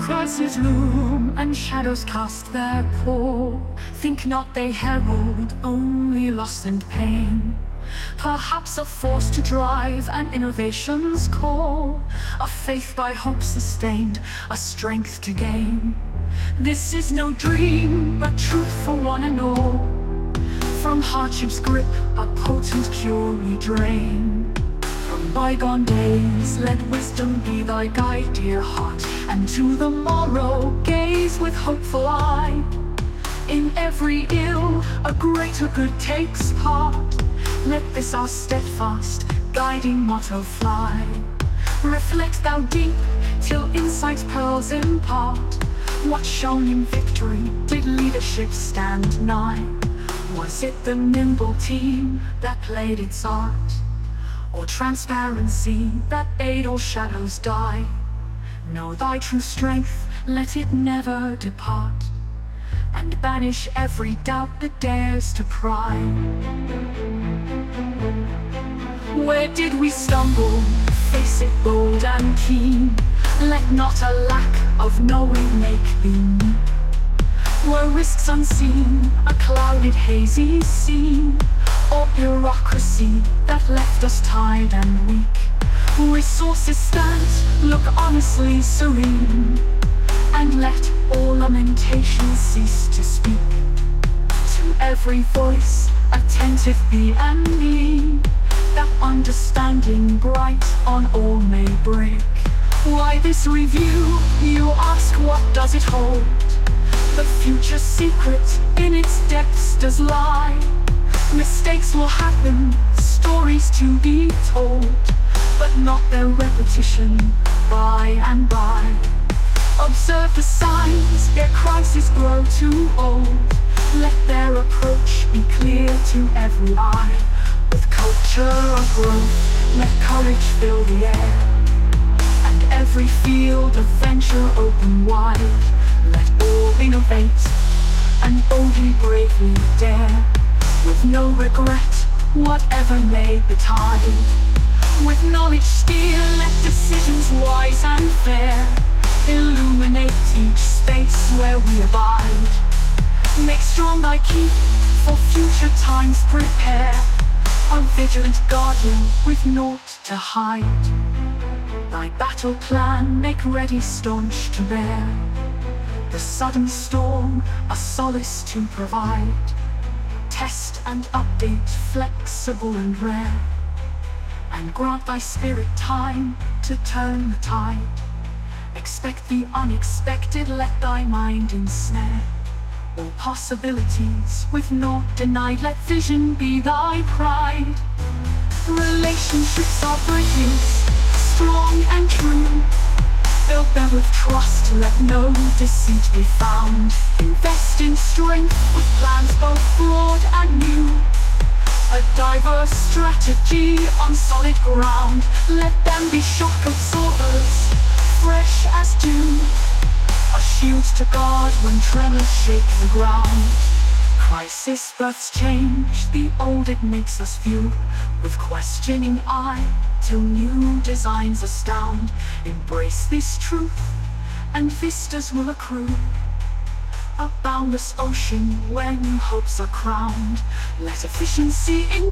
Crises loom and shadows cast their pall. Think not they herald only loss and pain. Perhaps a force to drive and innovation's call. A faith by hope sustained, a strength to gain. This is no dream, but truth for one and all. From hardship's grip, a potent cure we drain. From bygone days, let wisdom be thy guide, dear heart. And to the morrow, gaze with hopeful eye. In every ill, a greater good takes part. Let this our steadfast, guiding motto fly. Reflect thou deep, till insight pearls impart. What shone in victory did leadership stand nigh? Was it the nimble team that played its art? Or transparency that bade all shadows die? Know thy true strength, let it never depart, and banish every doubt that dares to pry. Where did we stumble? Face it bold and keen. Let not a lack of knowing make thee. Were risks unseen, a clouded hazy scene, or bureaucracy that left us tired and weak? Resources stand, look honestly serene, and let all lamentation cease to speak. To every voice, attentive be and be, that understanding bright on all may break. Why this review, you ask, what does it hold? The future secret in its depths does lie. Mistakes will happen, stories to be told but not their repetition by and by. Observe the signs, their crises grow too old. Let their approach be clear to every eye. With culture of growth, let courage fill the air. And every field of venture open wide. Let all innovate and boldly, bravely dare. With no regret, whatever may betide. With knowledge steer, let decisions wise and fair Illuminate each space where we abide. Make strong thy keep, for future times prepare. A vigilant guardian with naught to hide. Thy battle plan make ready staunch to bear. The sudden storm, a solace to provide. Test and update, flexible and rare and grant thy spirit time to turn the tide. Expect the unexpected, let thy mind ensnare. All possibilities with naught denied, let vision be thy pride. Relationships are bridges, strong and true. Build them with trust, let no deceit be found. Invest in strength with plans both broad and new. A diverse strategy on solid ground. Let them be shock absorbers, fresh as dew. A shield to guard when tremors shake the ground. Crisis births change, the old it makes us view. With questioning eye, till new designs astound. Embrace this truth, and vistas will accrue a boundless ocean when hopes are crowned. Let efficiency in